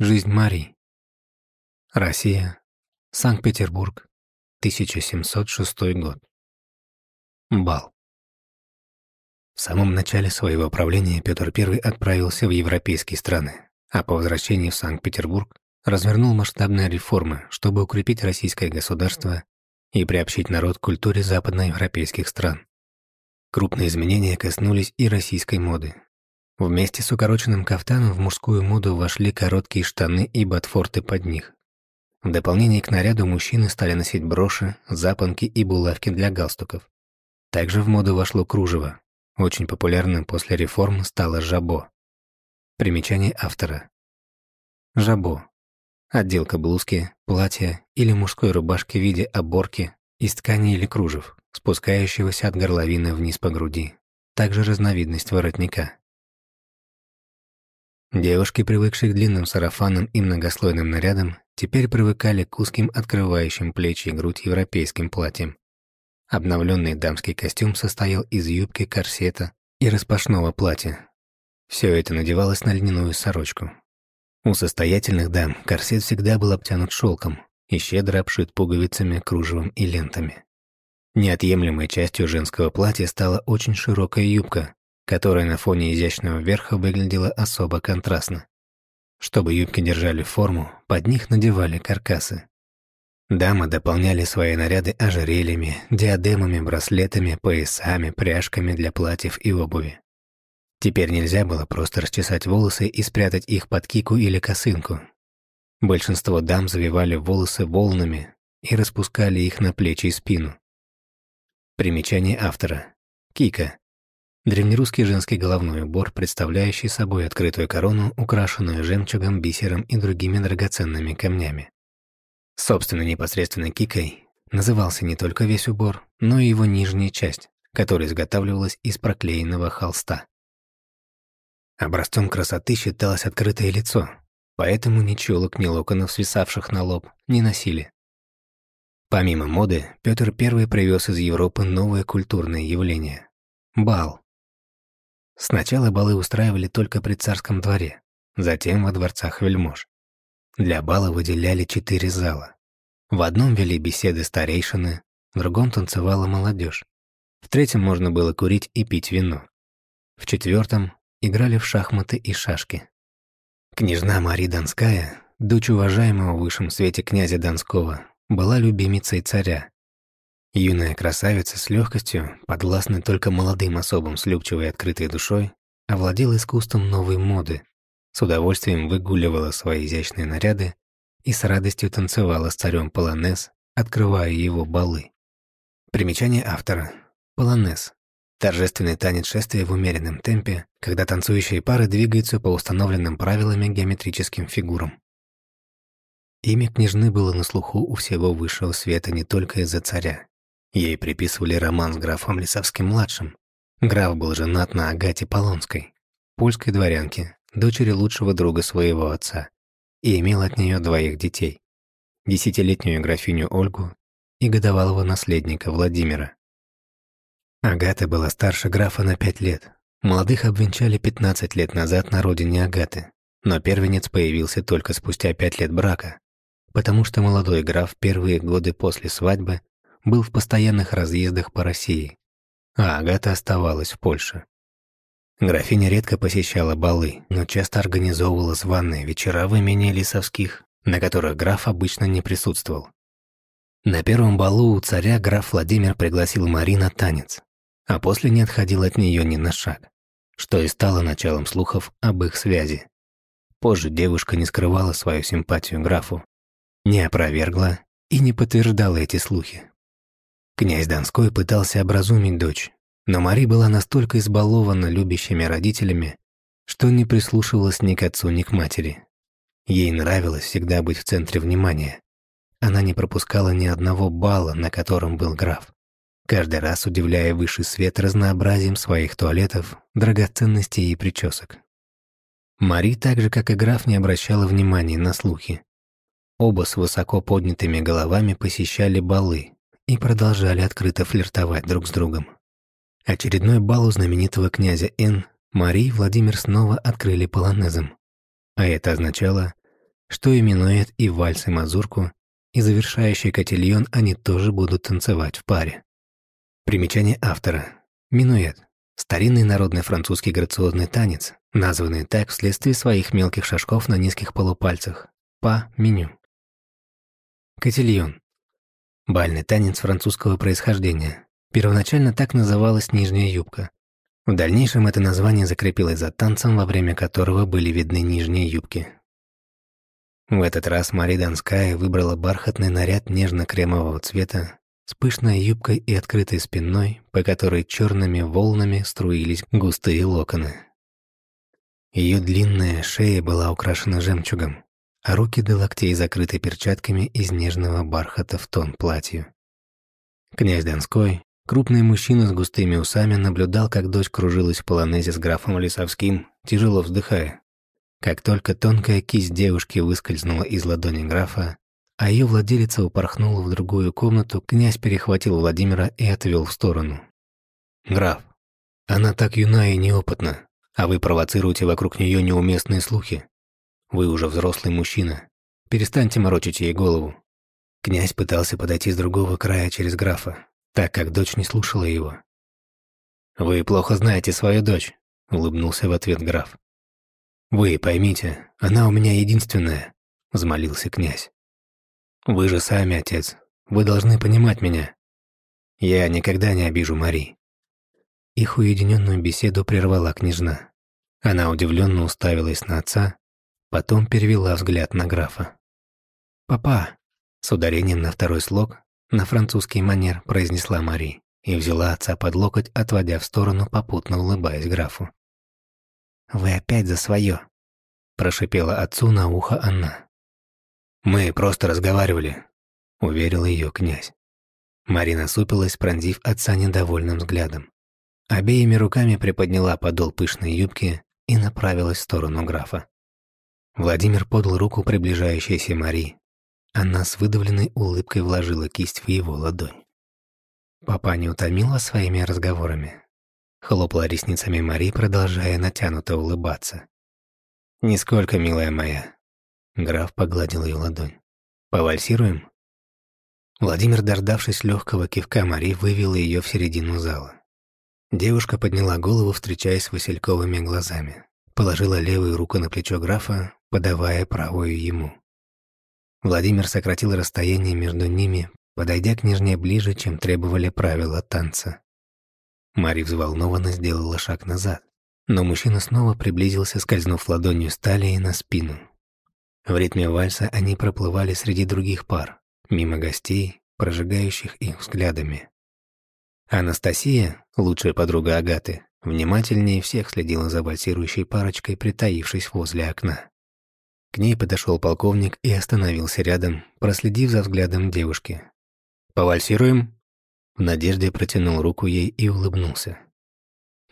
Жизнь Марии. Россия. Санкт-Петербург. 1706 год. Бал. В самом начале своего правления Петр I отправился в европейские страны, а по возвращении в Санкт-Петербург развернул масштабные реформы, чтобы укрепить российское государство и приобщить народ к культуре западноевропейских стран. Крупные изменения коснулись и российской моды, Вместе с укороченным кафтаном в мужскую моду вошли короткие штаны и ботфорты под них. В дополнение к наряду мужчины стали носить броши, запонки и булавки для галстуков. Также в моду вошло кружево. Очень популярным после реформ стало жабо. Примечание автора. Жабо. Отделка блузки, платья или мужской рубашки в виде оборки из ткани или кружев, спускающегося от горловины вниз по груди. Также разновидность воротника. Девушки, привыкшие к длинным сарафанам и многослойным нарядам, теперь привыкали к узким открывающим плечи и грудь европейским платьям. Обновленный дамский костюм состоял из юбки, корсета и распашного платья. Все это надевалось на льняную сорочку. У состоятельных дам корсет всегда был обтянут шелком и щедро обшит пуговицами, кружевом и лентами. Неотъемлемой частью женского платья стала очень широкая юбка, которая на фоне изящного верха выглядела особо контрастно. Чтобы юбки держали форму, под них надевали каркасы. Дамы дополняли свои наряды ожерельями, диадемами, браслетами, поясами, пряжками для платьев и обуви. Теперь нельзя было просто расчесать волосы и спрятать их под кику или косынку. Большинство дам завивали волосы волнами и распускали их на плечи и спину. Примечание автора. Кика Древнерусский женский головной убор, представляющий собой открытую корону, украшенную жемчугом, бисером и другими драгоценными камнями. Собственно, непосредственно кикой назывался не только весь убор, но и его нижняя часть, которая изготавливалась из проклеенного холста. Образцом красоты считалось открытое лицо, поэтому ни челок, ни локонов, свисавших на лоб, не носили. Помимо моды, Петр I привез из Европы новое культурное явление – бал. Сначала балы устраивали только при царском дворе, затем во дворцах вельмож. Для бала выделяли четыре зала. В одном вели беседы старейшины, в другом танцевала молодежь. В третьем можно было курить и пить вино. В четвертом играли в шахматы и шашки. Княжна Мария Донская, дочь уважаемого в высшем свете князя Донского, была любимицей царя Юная красавица с легкостью, подвластной только молодым особам с любчивой и открытой душой, овладела искусством новой моды, с удовольствием выгуливала свои изящные наряды и с радостью танцевала с царем полонез, открывая его балы. Примечание автора. Полонез. Торжественный танец шествия в умеренном темпе, когда танцующие пары двигаются по установленным правилами геометрическим фигурам. Имя княжны было на слуху у всего высшего света не только из-за царя. Ей приписывали роман с графом Лисовским-младшим. Граф был женат на Агате Полонской, польской дворянке, дочери лучшего друга своего отца, и имел от нее двоих детей – десятилетнюю графиню Ольгу и годовалого наследника Владимира. Агата была старше графа на пять лет. Молодых обвенчали 15 лет назад на родине Агаты, но первенец появился только спустя пять лет брака, потому что молодой граф первые годы после свадьбы был в постоянных разъездах по России, а Агата оставалась в Польше. Графиня редко посещала балы, но часто организовывала званые вечера в имени Лисовских, на которых граф обычно не присутствовал. На первом балу у царя граф Владимир пригласил Мари на танец, а после не отходил от нее ни на шаг, что и стало началом слухов об их связи. Позже девушка не скрывала свою симпатию графу, не опровергла и не подтверждала эти слухи. Князь Донской пытался образумить дочь, но Мари была настолько избалована любящими родителями, что не прислушивалась ни к отцу, ни к матери. Ей нравилось всегда быть в центре внимания. Она не пропускала ни одного бала, на котором был граф, каждый раз удивляя высший свет разнообразием своих туалетов, драгоценностей и причесок. Мари, так же как и граф, не обращала внимания на слухи. Оба с высоко поднятыми головами посещали балы, и продолжали открыто флиртовать друг с другом. Очередной бал у знаменитого князя Н Марии Владимир снова открыли полонезом. А это означало, что и минуэт, и вальс, и мазурку, и завершающий котельон они тоже будут танцевать в паре. Примечание автора. Минуэт. Старинный народный французский грациозный танец, названный так вследствие своих мелких шажков на низких полупальцах. Па меню. Котельон. Бальный танец французского происхождения. Первоначально так называлась нижняя юбка. В дальнейшем это название закрепилось за танцем, во время которого были видны нижние юбки. В этот раз Мари Донская выбрала бархатный наряд нежно-кремового цвета с пышной юбкой и открытой спиной, по которой черными волнами струились густые локоны. Ее длинная шея была украшена жемчугом, а руки до локтей закрыты перчатками из нежного бархата в тон платью. Князь Донской, крупный мужчина с густыми усами, наблюдал, как дочь кружилась в полонезе с графом Лисовским, тяжело вздыхая. Как только тонкая кисть девушки выскользнула из ладони графа, а ее владелица упорхнула в другую комнату, князь перехватил Владимира и отвел в сторону. «Граф, она так юна и неопытна, а вы провоцируете вокруг нее неуместные слухи. Вы уже взрослый мужчина. Перестаньте морочить ей голову». Князь пытался подойти с другого края через графа, так как дочь не слушала его. «Вы плохо знаете свою дочь», — улыбнулся в ответ граф. «Вы поймите, она у меня единственная», — взмолился князь. «Вы же сами отец, вы должны понимать меня. Я никогда не обижу Мари». Их уединенную беседу прервала княжна. Она удивленно уставилась на отца, потом перевела взгляд на графа. «Папа», с ударением на второй слог, на французский манер произнесла Мари и взяла отца под локоть, отводя в сторону, попутно улыбаясь графу. «Вы опять за свое», – прошипела отцу на ухо Анна. «Мы просто разговаривали», – уверил ее князь. Марина супилась, пронзив отца недовольным взглядом. Обеими руками приподняла подол пышной юбки и направилась в сторону графа. Владимир подал руку приближающейся Мари. Она с выдавленной улыбкой вложила кисть в его ладонь. Папа не утомила своими разговорами. Хлопала ресницами Мари, продолжая натянуто улыбаться. «Нисколько, милая моя». Граф погладил ее ладонь. «Повальсируем?» Владимир, дождавшись легкого кивка Мари, вывел ее в середину зала. Девушка подняла голову, встречаясь с васильковыми глазами. Положила левую руку на плечо графа, подавая правую ему. Владимир сократил расстояние между ними, подойдя к нежнее ближе, чем требовали правила танца. Мари взволнованно сделала шаг назад, но мужчина снова приблизился, скользнув ладонью с на спину. В ритме вальса они проплывали среди других пар, мимо гостей, прожигающих их взглядами. Анастасия, лучшая подруга Агаты, внимательнее всех следила за вальсирующей парочкой, притаившись возле окна. К ней подошел полковник и остановился рядом, проследив за взглядом девушки. «Повальсируем?» В надежде протянул руку ей и улыбнулся.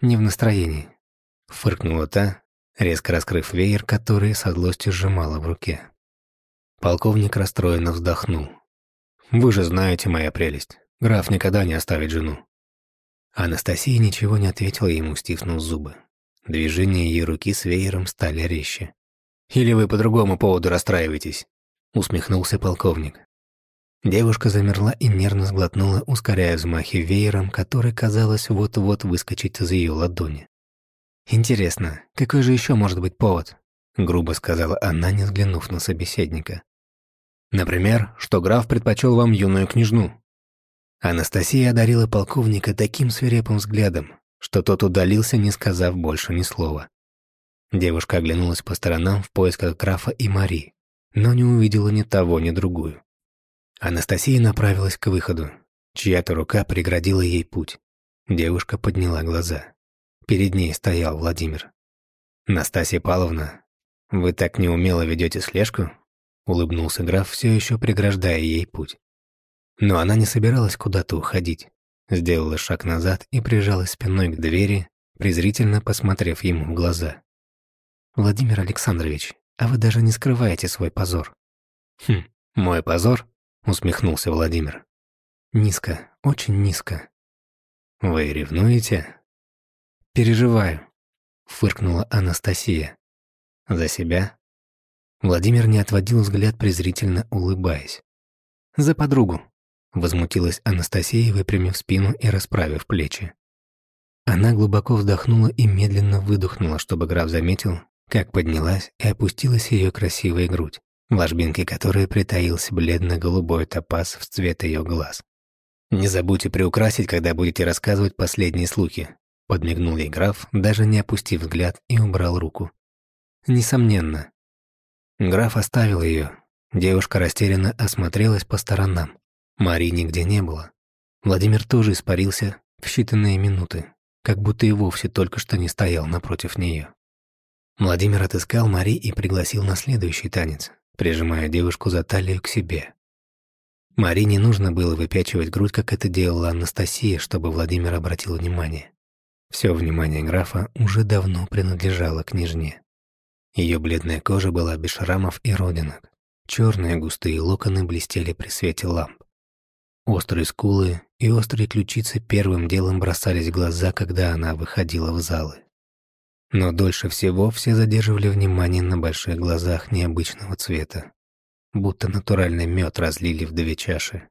«Не в настроении», — фыркнула та, резко раскрыв веер, который со злостью сжимала в руке. Полковник расстроенно вздохнул. «Вы же знаете, моя прелесть, граф никогда не оставит жену». Анастасия ничего не ответила ему, стиснув зубы. Движения ее руки с веером стали резче. «Или вы по другому поводу расстраиваетесь?» — усмехнулся полковник. Девушка замерла и нервно сглотнула, ускоряя взмахи веером, который, казалось, вот-вот выскочить из ее ладони. «Интересно, какой же еще может быть повод?» — грубо сказала она, не взглянув на собеседника. «Например, что граф предпочел вам юную княжну». Анастасия одарила полковника таким свирепым взглядом, что тот удалился, не сказав больше ни слова. Девушка оглянулась по сторонам в поисках графа и Мари, но не увидела ни того, ни другую. Анастасия направилась к выходу. Чья-то рука преградила ей путь. Девушка подняла глаза. Перед ней стоял Владимир. «Настасья Павловна, вы так неумело ведете слежку?» Улыбнулся граф, все еще преграждая ей путь. Но она не собиралась куда-то уходить. Сделала шаг назад и прижалась спиной к двери, презрительно посмотрев ему в глаза. «Владимир Александрович, а вы даже не скрываете свой позор». «Хм, мой позор?» усмехнулся Владимир. Низко, очень низко. Вы ревнуете? Переживаю, фыркнула Анастасия. За себя? Владимир не отводил взгляд, презрительно улыбаясь. «За подругу!» — возмутилась Анастасия, выпрямив спину и расправив плечи. Она глубоко вздохнула и медленно выдохнула, чтобы граф заметил, как поднялась и опустилась ее красивая грудь, в ложбинке которой притаился бледно-голубой топаз в цвет ее глаз. «Не забудьте приукрасить, когда будете рассказывать последние слухи», подмигнул ей граф, даже не опустив взгляд и убрал руку. «Несомненно». Граф оставил ее. Девушка растерянно осмотрелась по сторонам. Марии нигде не было. Владимир тоже испарился в считанные минуты, как будто и вовсе только что не стоял напротив нее. Владимир отыскал Мари и пригласил на следующий танец, прижимая девушку за талию к себе. Мари не нужно было выпячивать грудь, как это делала Анастасия, чтобы Владимир обратил внимание. Все внимание графа уже давно принадлежало княжне. Ее бледная кожа была без шрамов и родинок. Черные густые локоны блестели при свете ламп. Острые скулы и острые ключицы первым делом бросались в глаза, когда она выходила в залы. Но дольше всего все задерживали внимание на больших глазах необычного цвета, будто натуральный мед разлили в две чаши.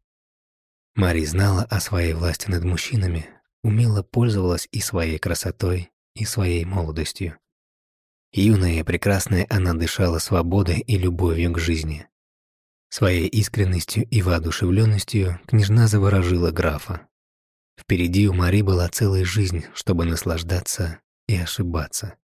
Мари знала о своей власти над мужчинами, умело пользовалась и своей красотой, и своей молодостью. Юная и прекрасная она дышала свободой и любовью к жизни. Своей искренностью и воодушевленностью княжна заворожила графа. Впереди у Мари была целая жизнь, чтобы наслаждаться и ошибаться.